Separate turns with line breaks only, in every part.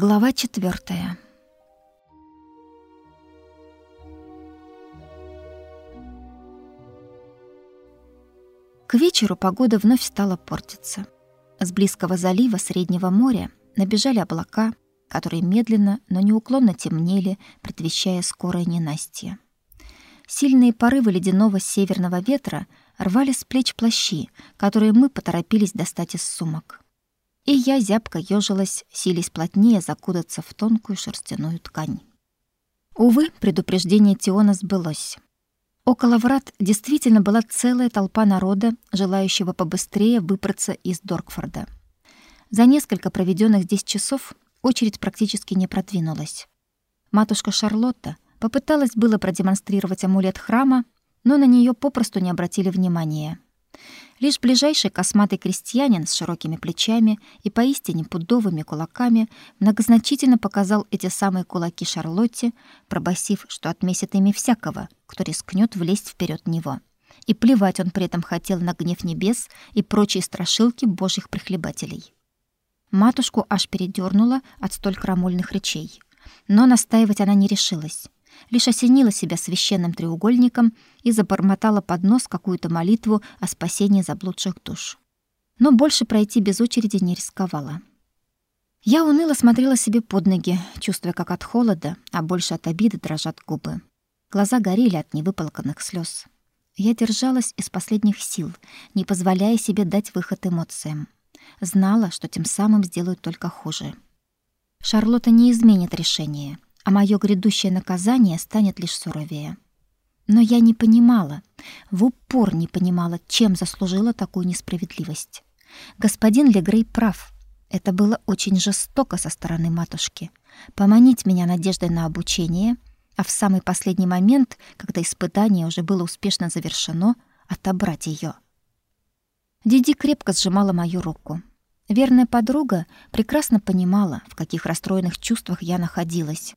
Глава четвертая. К вечеру погода вновь стала портиться. С близкого залива Среднего моря набежали облака, которые медленно, но неуклонно темнели, предвещая скорое ненастье. Сильные порывы ледяного северного ветра рвали с плеч плащи, которые мы поторопились достать из сумок и я зябко ёжилась, силясь плотнее закутаться в тонкую шерстяную ткань. Увы, предупреждение Тиона сбылось. Около врат действительно была целая толпа народа, желающего побыстрее выбраться из Доркфорда. За несколько проведенных здесь часов очередь практически не продвинулась. Матушка Шарлотта попыталась было продемонстрировать амулет храма, но на нее попросту не обратили внимания. Лишь ближайший косматый крестьянин с широкими плечами и поистине пудовыми кулаками многозначительно показал эти самые кулаки Шарлотте, пробасив, что отмесит ими всякого, кто рискнет влезть вперед него. И плевать он при этом хотел на гнев небес и прочие страшилки божьих прихлебателей. Матушку аж передернула от столь крамольных речей. Но настаивать она не решилась лишь осенила себя священным треугольником и забормотала под нос какую-то молитву о спасении заблудших душ. Но больше пройти без очереди не рисковала. Я уныло смотрела себе под ноги, чувствуя, как от холода, а больше от обиды дрожат губы. Глаза горели от невыплаканных слез. Я держалась из последних сил, не позволяя себе дать выход эмоциям. Знала, что тем самым сделаю только хуже. Шарлотта не изменит решение — а мое грядущее наказание станет лишь суровее. Но я не понимала, в упор не понимала, чем заслужила такую несправедливость. Господин Легрей прав. Это было очень жестоко со стороны матушки. Поманить меня надеждой на обучение, а в самый последний момент, когда испытание уже было успешно завершено, отобрать ее. Диди крепко сжимала мою руку. Верная подруга прекрасно понимала, в каких расстроенных чувствах я находилась,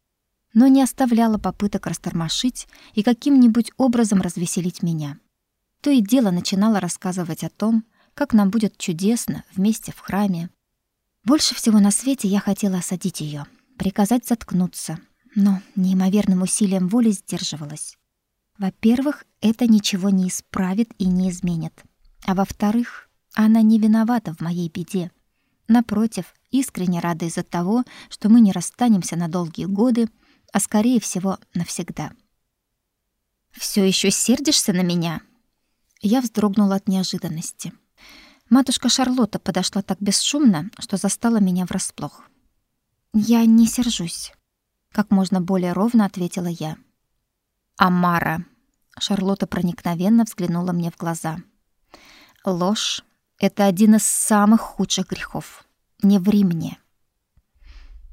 но не оставляла попыток растормошить и каким-нибудь образом развеселить меня. То и дело начинала рассказывать о том, как нам будет чудесно вместе в храме. Больше всего на свете я хотела осадить ее, приказать заткнуться, но неимоверным усилием воли сдерживалась. Во-первых, это ничего не исправит и не изменит. А во-вторых, она не виновата в моей беде. Напротив, искренне рада из-за того, что мы не расстанемся на долгие годы а скорее всего, навсегда. Все еще сердишься на меня? Я вздрогнула от неожиданности. Матушка Шарлотта подошла так бесшумно, что застала меня врасплох. Я не сержусь, как можно более ровно ответила я. Амара. Шарлотта проникновенно взглянула мне в глаза. Ложь это один из самых худших грехов. Не ври мне.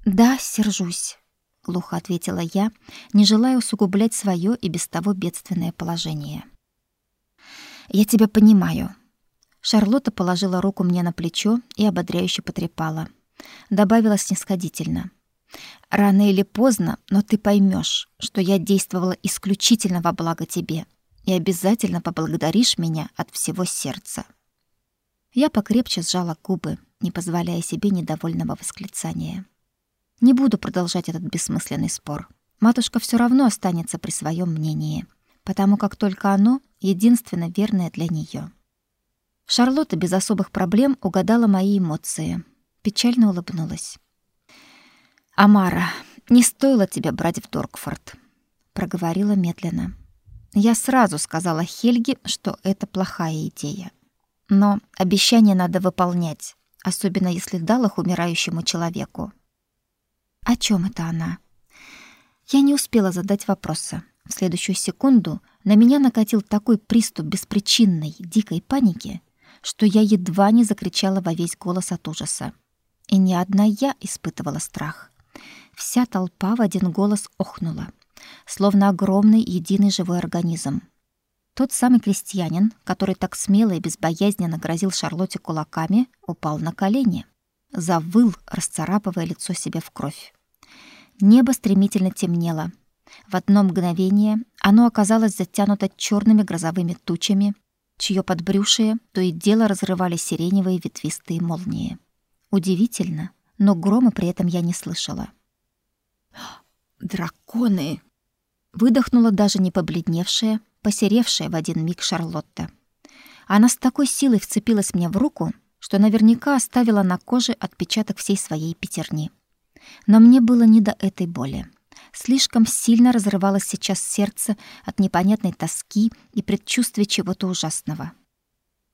Да, сержусь глухо ответила я, не желая усугублять свое и без того бедственное положение. Я тебя понимаю. Шарлотта положила руку мне на плечо и ободряюще потрепала. Добавила снисходительно: Рано или поздно, но ты поймешь, что я действовала исключительно во благо тебе, и обязательно поблагодаришь меня от всего сердца. Я покрепче сжала губы, не позволяя себе недовольного восклицания. Не буду продолжать этот бессмысленный спор. Матушка все равно останется при своем мнении, потому как только оно единственно верное для нее. Шарлотта без особых проблем угадала мои эмоции. Печально улыбнулась. «Амара, не стоило тебя брать в Доркфорд», — проговорила медленно. Я сразу сказала Хельге, что это плохая идея. Но обещание надо выполнять, особенно если дал их умирающему человеку. О чем это она? Я не успела задать вопроса. В следующую секунду на меня накатил такой приступ беспричинной, дикой паники, что я едва не закричала во весь голос от ужаса. И не одна я испытывала страх. Вся толпа в один голос охнула, словно огромный единый живой организм. Тот самый крестьянин, который так смело и безбоязненно грозил Шарлотте кулаками, упал на колени, завыл, расцарапывая лицо себе в кровь. Небо стремительно темнело. В одно мгновение оно оказалось затянуто черными грозовыми тучами, чье подбрюшие то и дело разрывали сиреневые ветвистые молнии. Удивительно, но грома при этом я не слышала. «Драконы!» — выдохнула даже не побледневшая, посеревшая в один миг Шарлотта. Она с такой силой вцепилась мне в руку, что наверняка оставила на коже отпечаток всей своей пятерни. Но мне было не до этой боли. Слишком сильно разрывалось сейчас сердце от непонятной тоски и предчувствия чего-то ужасного.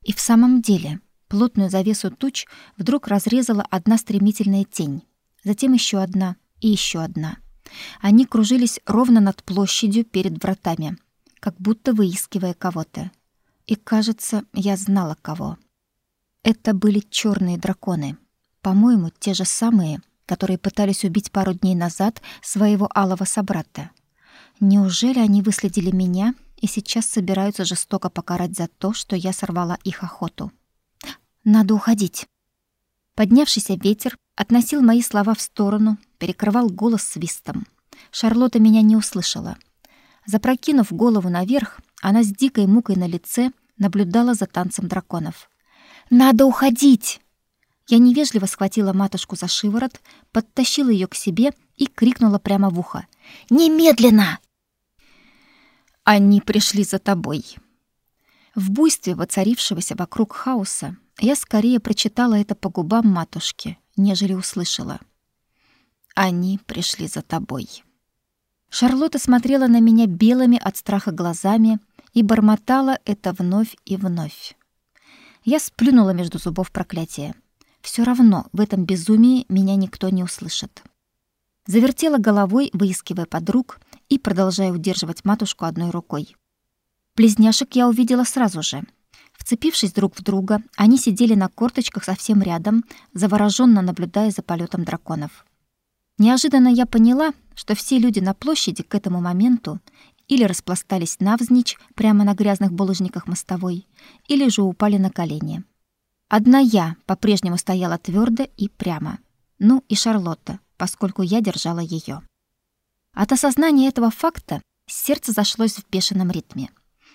И в самом деле, плотную завесу туч вдруг разрезала одна стремительная тень, затем еще одна и еще одна. Они кружились ровно над площадью перед вратами, как будто выискивая кого-то. И, кажется, я знала кого. Это были черные драконы. По-моему, те же самые, которые пытались убить пару дней назад своего алого собрата. Неужели они выследили меня и сейчас собираются жестоко покарать за то, что я сорвала их охоту? Надо уходить. Поднявшийся ветер относил мои слова в сторону, перекрывал голос свистом. Шарлотта меня не услышала. Запрокинув голову наверх, она с дикой мукой на лице наблюдала за танцем драконов. Надо уходить!» Я невежливо схватила матушку за шиворот, подтащила ее к себе и крикнула прямо в ухо. «Немедленно!» «Они пришли за тобой!» В буйстве воцарившегося вокруг хаоса я скорее прочитала это по губам матушки, нежели услышала. «Они пришли за тобой!» Шарлотта смотрела на меня белыми от страха глазами и бормотала это вновь и вновь. Я сплюнула между зубов проклятие. Все равно в этом безумии меня никто не услышит. Завертела головой, выискивая подруг и продолжая удерживать матушку одной рукой. Близняшек я увидела сразу же. Вцепившись друг в друга, они сидели на корточках совсем рядом, завороженно наблюдая за полетом драконов. Неожиданно я поняла, что все люди на площади к этому моменту или распластались навзничь прямо на грязных булыжниках мостовой, или же упали на колени. Одна я по-прежнему стояла твердо и прямо. Ну и Шарлотта, поскольку я держала ее. От осознания этого факта сердце зашлось в бешеном ритме.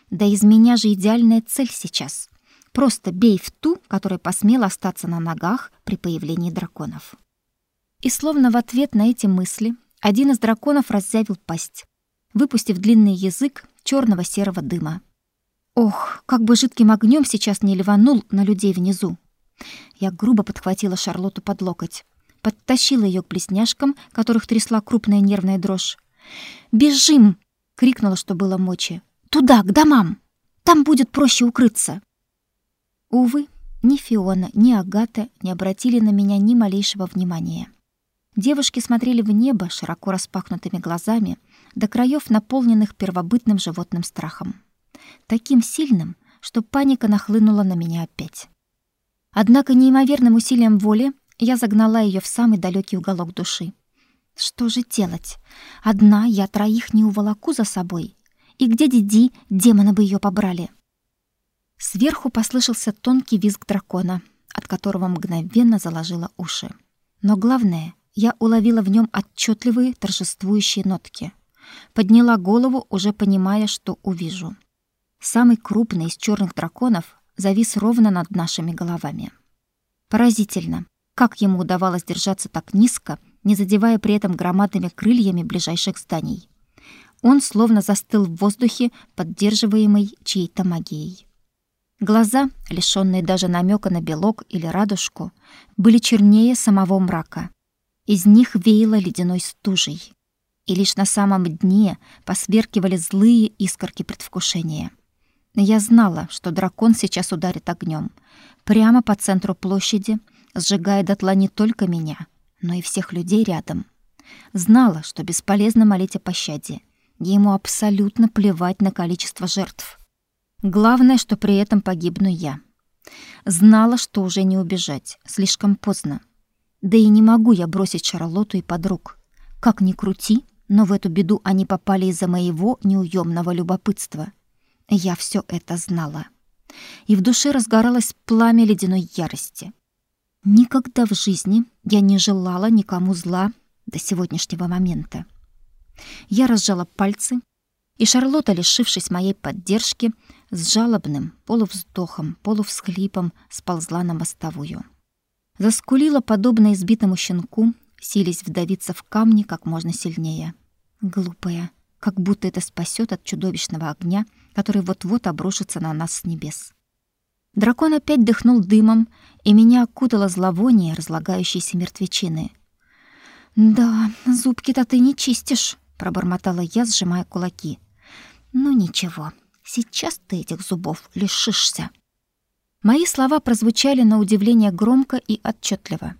Да из меня же идеальная цель сейчас. Просто бей в ту, которая посмела остаться на ногах при появлении драконов. И словно в ответ на эти мысли один из драконов раззявил пасть, выпустив длинный язык черного серого дыма. Ох, как бы жидким огнем сейчас не ливанул на людей внизу. Я грубо подхватила Шарлотту под локоть, подтащила ее к блесняшкам, которых трясла крупная нервная дрожь. «Бежим!» — крикнула, что было мочи. «Туда, к домам! Там будет проще укрыться!» Увы, ни Фиона, ни Агата не обратили на меня ни малейшего внимания. Девушки смотрели в небо широко распахнутыми глазами, до краев наполненных первобытным животным страхом. Таким сильным, что паника нахлынула на меня опять. Однако неимоверным усилием воли я загнала ее в самый далекий уголок души. Что же делать? Одна я троих не уволоку за собой. И где Диди, демоны бы ее побрали. Сверху послышался тонкий визг дракона, от которого мгновенно заложило уши. Но главное, я уловила в нем отчетливые торжествующие нотки. Подняла голову, уже понимая, что увижу. Самый крупный из черных драконов завис ровно над нашими головами. Поразительно, как ему удавалось держаться так низко, не задевая при этом громадными крыльями ближайших зданий. Он словно застыл в воздухе, поддерживаемый чьей-то магией. Глаза, лишённые даже намека на белок или радужку, были чернее самого мрака. Из них веяло ледяной стужей и лишь на самом дне посверкивали злые искорки предвкушения. Я знала, что дракон сейчас ударит огнем, прямо по центру площади, сжигая дотла не только меня, но и всех людей рядом. Знала, что бесполезно молить о пощаде. Ему абсолютно плевать на количество жертв. Главное, что при этом погибну я. Знала, что уже не убежать, слишком поздно. Да и не могу я бросить Шарлотту и подруг. Как ни крути, но в эту беду они попали из-за моего неуемного любопытства. Я все это знала. И в душе разгоралось пламя ледяной ярости. Никогда в жизни я не желала никому зла до сегодняшнего момента. Я разжала пальцы, и Шарлотта, лишившись моей поддержки, с жалобным полувздохом, полувсхлипом сползла на мостовую. Заскулила подобно избитому щенку, силясь вдавиться в камни как можно сильнее. Глупая, как будто это спасет от чудовищного огня, который вот-вот обрушится на нас с небес. Дракон опять дыхнул дымом, и меня окутало зловоние разлагающейся мертвечины. «Да, зубки-то ты не чистишь», — пробормотала я, сжимая кулаки. «Ну ничего, сейчас ты этих зубов лишишься». Мои слова прозвучали на удивление громко и отчетливо.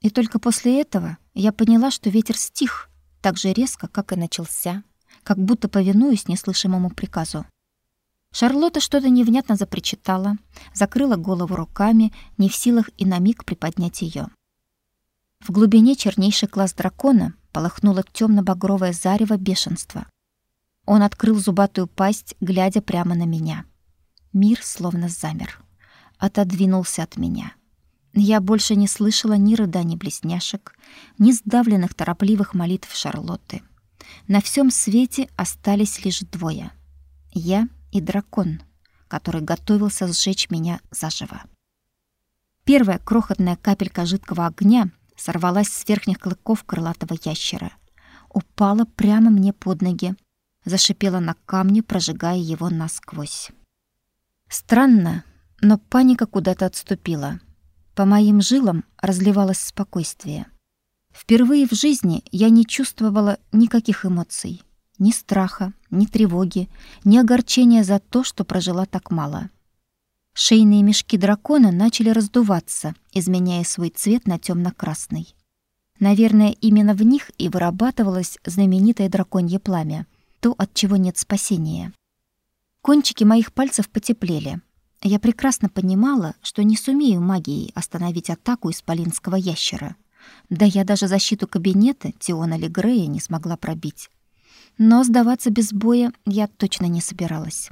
И только после этого я поняла, что ветер стих так же резко, как и начался, как будто повинуясь неслышимому приказу. Шарлотта что-то невнятно запричитала, закрыла голову руками, не в силах и на миг приподнять ее. В глубине чернейший глаз дракона полыхнуло темно-багровое зарево бешенства. Он открыл зубатую пасть, глядя прямо на меня. Мир словно замер, отодвинулся от меня. Я больше не слышала ни рыданий близняшек, ни сдавленных торопливых молитв Шарлотты. На всем свете остались лишь двое — я и дракон, который готовился сжечь меня заживо. Первая крохотная капелька жидкого огня сорвалась с верхних клыков крылатого ящера, упала прямо мне под ноги, зашипела на камне, прожигая его насквозь. Странно, но паника куда-то отступила. По моим жилам разливалось спокойствие. Впервые в жизни я не чувствовала никаких эмоций. Ни страха, ни тревоги, ни огорчения за то, что прожила так мало. Шейные мешки дракона начали раздуваться, изменяя свой цвет на темно красный Наверное, именно в них и вырабатывалось знаменитое драконье пламя, то, от чего нет спасения. Кончики моих пальцев потеплели. Я прекрасно понимала, что не сумею магией остановить атаку исполинского ящера. Да я даже защиту кабинета Тиона Легрея не смогла пробить. Но сдаваться без боя я точно не собиралась.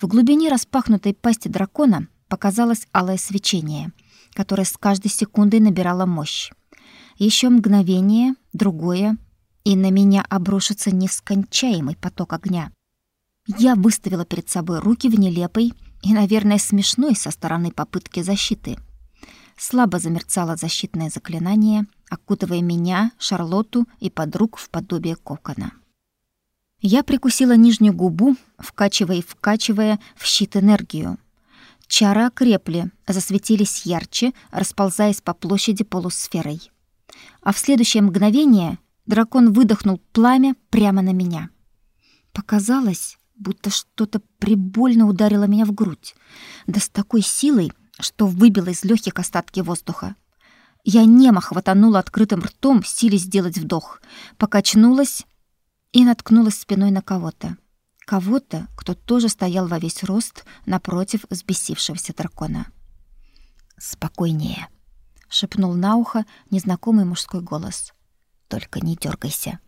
В глубине распахнутой пасти дракона показалось алое свечение, которое с каждой секундой набирало мощь. Еще мгновение, другое, и на меня обрушится нескончаемый поток огня. Я выставила перед собой руки в нелепой и, наверное, смешной со стороны попытки защиты. Слабо замерцало защитное заклинание, окутывая меня, Шарлотту и подруг в подобие кокона. Я прикусила нижнюю губу, вкачивая и вкачивая в щит энергию. Чары окрепли, засветились ярче, расползаясь по площади полусферой. А в следующее мгновение дракон выдохнул пламя прямо на меня. Показалось, будто что-то прибольно ударило меня в грудь, да с такой силой, что выбило из легких остатки воздуха. Я немо хватанула открытым ртом, силясь сделать вдох, покачнулась и наткнулась спиной на кого-то. Кого-то, кто тоже стоял во весь рост напротив взбесившегося дракона. «Спокойнее», — шепнул на ухо незнакомый мужской голос. «Только не дергайся».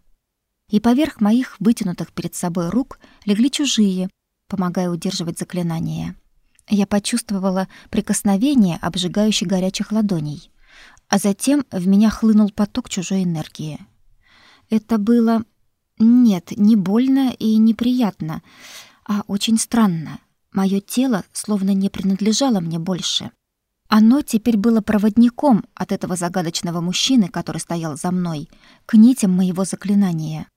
И поверх моих вытянутых перед собой рук легли чужие, помогая удерживать заклинание. Я почувствовала прикосновение обжигающих горячих ладоней, а затем в меня хлынул поток чужой энергии. Это было нет, не больно и неприятно, а очень странно. Мое тело словно не принадлежало мне больше. Оно теперь было проводником от этого загадочного мужчины, который стоял за мной, к нитям моего заклинания.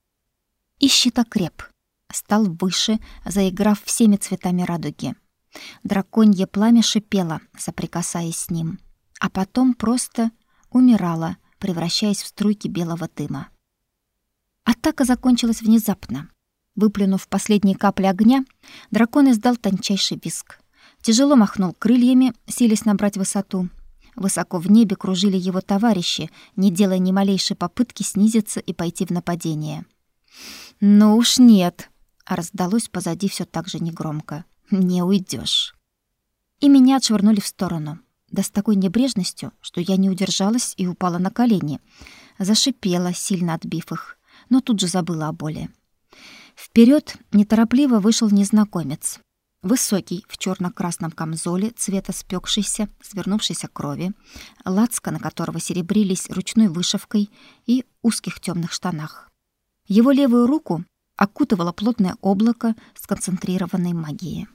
И щит окреп, стал выше, заиграв всеми цветами радуги. Драконье пламя шипело, соприкасаясь с ним, а потом просто умирало, превращаясь в струйки белого дыма. Атака закончилась внезапно. Выплюнув последние капли огня, дракон издал тончайший визг. Тяжело махнул крыльями, силясь набрать высоту. Высоко в небе кружили его товарищи, не делая ни малейшей попытки снизиться и пойти в нападение. «Ну уж нет!» — раздалось позади все так же негромко. «Не уйдешь. И меня отшвырнули в сторону. Да с такой небрежностью, что я не удержалась и упала на колени. Зашипела, сильно отбив их но тут же забыла о боли. Вперед неторопливо вышел незнакомец. Высокий, в черно красном камзоле цвета спекшейся, свернувшейся крови, лацка на которого серебрились ручной вышивкой и узких темных штанах. Его левую руку окутывало плотное облако сконцентрированной магии.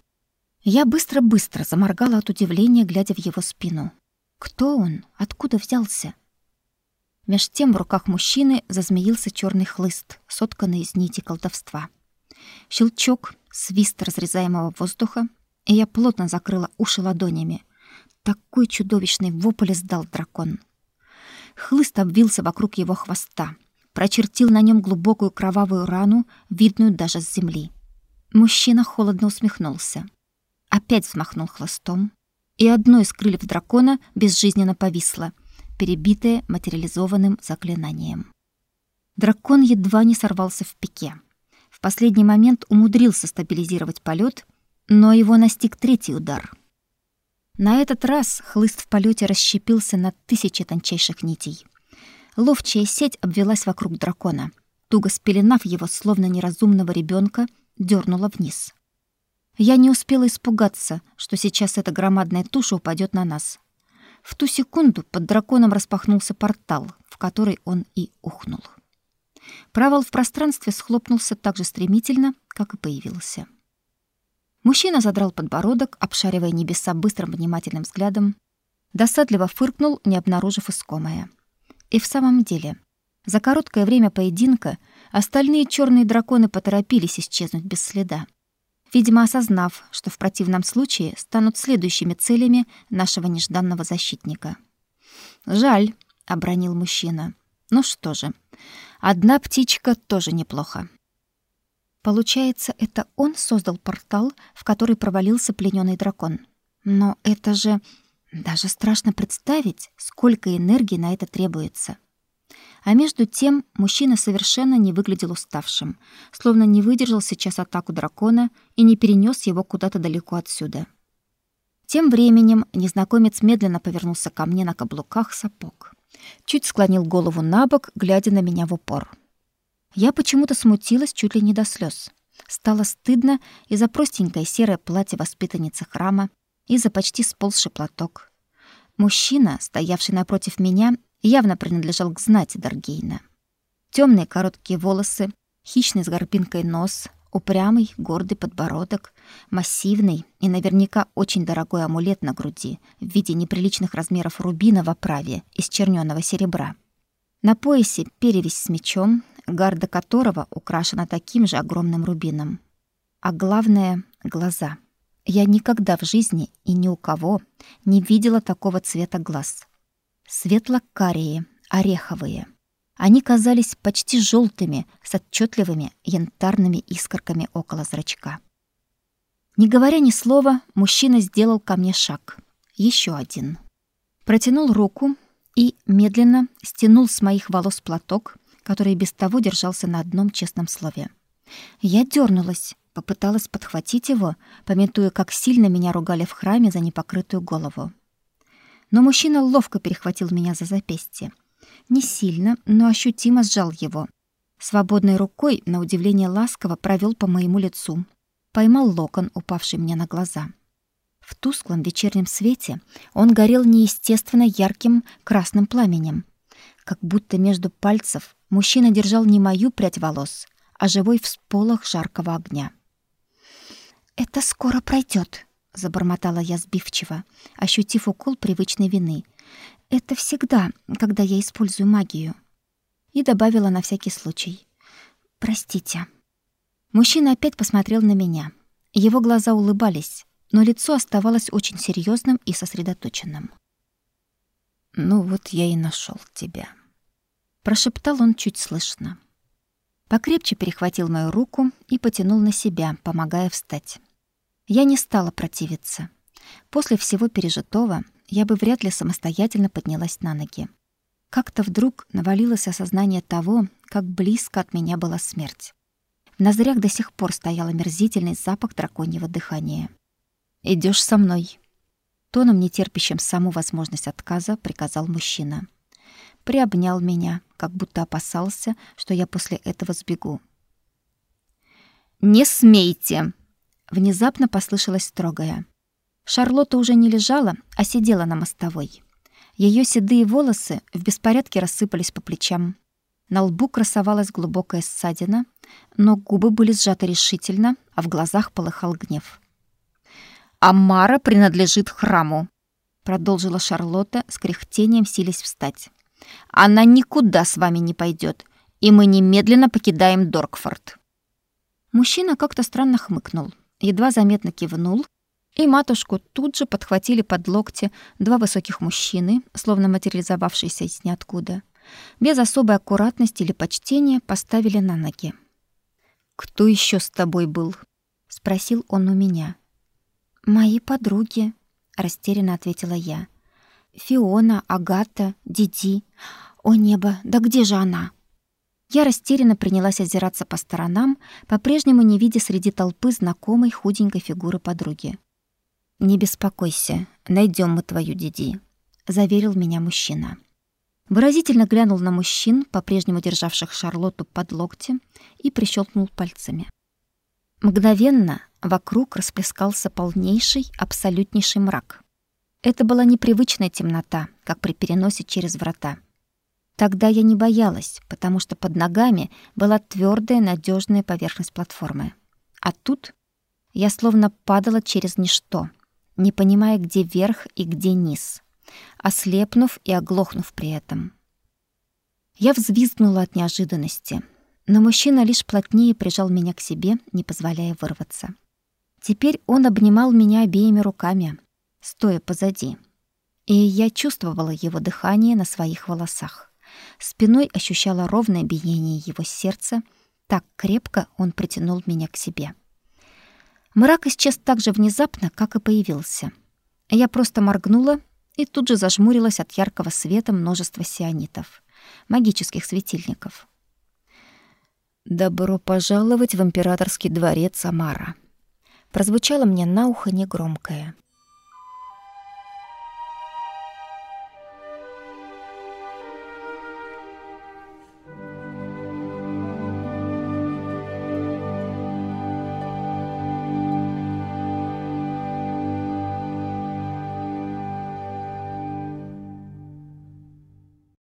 Я быстро-быстро заморгала от удивления, глядя в его спину. Кто он? Откуда взялся? Меж тем в руках мужчины зазмеился черный хлыст, сотканный из нити колдовства. Щелчок, свист разрезаемого воздуха, и я плотно закрыла уши ладонями. Такой чудовищный вопль издал дракон. Хлыст обвился вокруг его хвоста, прочертил на нем глубокую кровавую рану, видную даже с земли. Мужчина холодно усмехнулся. Опять взмахнул хвостом, и одно из крыльев дракона безжизненно повисло, перебитое материализованным заклинанием. Дракон едва не сорвался в пике. В последний момент умудрился стабилизировать полет, но его настиг третий удар. На этот раз хлыст в полете расщепился на тысячи тончайших нитей. Ловчая сеть обвелась вокруг дракона, туго спеленав его, словно неразумного ребенка, дернула вниз. Я не успела испугаться, что сейчас эта громадная туша упадет на нас. В ту секунду под драконом распахнулся портал, в который он и ухнул. Провал в пространстве схлопнулся так же стремительно, как и появился. Мужчина задрал подбородок, обшаривая небеса быстрым внимательным взглядом, досадливо фыркнул, не обнаружив искомое. И в самом деле, за короткое время поединка остальные черные драконы поторопились исчезнуть без следа. Видимо, осознав, что в противном случае станут следующими целями нашего нежданного защитника. «Жаль», — обронил мужчина. «Ну что же, одна птичка тоже неплохо». Получается, это он создал портал, в который провалился пленённый дракон. Но это же... Даже страшно представить, сколько энергии на это требуется. А между тем мужчина совершенно не выглядел уставшим, словно не выдержал сейчас атаку дракона и не перенес его куда-то далеко отсюда. Тем временем незнакомец медленно повернулся ко мне на каблуках сапог. Чуть склонил голову на бок, глядя на меня в упор. Я почему-то смутилась чуть ли не до слез. Стало стыдно и за простенькое серое платье воспитанницы храма, и за почти сползший платок. Мужчина, стоявший напротив меня, явно принадлежал к знати Даргейна. Темные короткие волосы, хищный с горбинкой нос, упрямый, гордый подбородок, массивный и наверняка очень дорогой амулет на груди в виде неприличных размеров рубина в оправе из чернёного серебра. На поясе перевязь с мечом, гарда которого украшена таким же огромным рубином. А главное — глаза. Я никогда в жизни и ни у кого не видела такого цвета глаз. Светло-карие, ореховые. Они казались почти желтыми, с отчетливыми янтарными искорками около зрачка. Не говоря ни слова, мужчина сделал ко мне шаг. Еще один. Протянул руку и медленно стянул с моих волос платок, который без того держался на одном честном слове. Я дернулась, попыталась подхватить его, пометуя, как сильно меня ругали в храме за непокрытую голову. Но мужчина ловко перехватил меня за запястье. Не сильно, но ощутимо сжал его. Свободной рукой, на удивление ласково, провел по моему лицу. Поймал локон, упавший мне на глаза. В тусклом вечернем свете он горел неестественно ярким красным пламенем. Как будто между пальцев мужчина держал не мою прядь волос, а живой всполох жаркого огня. «Это скоро пройдет, забормотала я сбивчиво, ощутив укол привычной вины. «Это всегда, когда я использую магию». И добавила на всякий случай. «Простите». Мужчина опять посмотрел на меня. Его глаза улыбались, но лицо оставалось очень серьезным и сосредоточенным. «Ну вот я и нашел тебя», — прошептал он чуть слышно. Покрепче перехватил мою руку и потянул на себя, помогая встать. Я не стала противиться. После всего пережитого я бы вряд ли самостоятельно поднялась на ноги. Как-то вдруг навалилось осознание того, как близко от меня была смерть. В ноздрях до сих пор стоял омерзительный запах драконьего дыхания. Идешь со мной. Тоном, нетерпящим саму возможность отказа, приказал мужчина. Приобнял меня, как будто опасался, что я после этого сбегу. «Не смейте!» Внезапно послышалось строгое. Шарлотта уже не лежала, а сидела на мостовой. Ее седые волосы в беспорядке рассыпались по плечам. На лбу красовалась глубокая ссадина, но губы были сжаты решительно, а в глазах полыхал гнев. Амара принадлежит храму. продолжила Шарлотта с кряхтением силясь встать. Она никуда с вами не пойдет, и мы немедленно покидаем Доркфорд. Мужчина как-то странно хмыкнул, едва заметно кивнул, и матушку тут же подхватили под локти два высоких мужчины, словно материализовавшиеся из ниоткуда. Без особой аккуратности или почтения поставили на ноги. «Кто еще с тобой был?» — спросил он у меня. «Мои подруги», — растерянно ответила я. «Фиона, Агата, Диди. О небо, да где же она?» Я растерянно принялась озираться по сторонам, по-прежнему не видя среди толпы знакомой худенькой фигуры подруги. «Не беспокойся, найдем мы твою Диди», — заверил меня мужчина. Выразительно глянул на мужчин, по-прежнему державших Шарлотту под локти, и прищелкнул пальцами. Мгновенно вокруг расплескался полнейший, абсолютнейший мрак. Это была непривычная темнота, как при переносе через врата. Тогда я не боялась, потому что под ногами была твердая, надежная поверхность платформы. А тут я словно падала через ничто, не понимая, где верх и где низ, ослепнув и оглохнув при этом. Я взвизгнула от неожиданности, но мужчина лишь плотнее прижал меня к себе, не позволяя вырваться. Теперь он обнимал меня обеими руками, стоя позади, и я чувствовала его дыхание на своих волосах. Спиной ощущала ровное биение его сердца, так крепко он притянул меня к себе. Мрак исчез так же внезапно, как и появился. Я просто моргнула и тут же зажмурилась от яркого света множества сионитов, магических светильников. «Добро пожаловать в императорский дворец Амара!» Прозвучало мне на ухо негромкое —